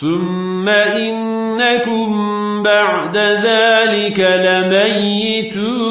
ثم إنكم بعد ذلك لميتون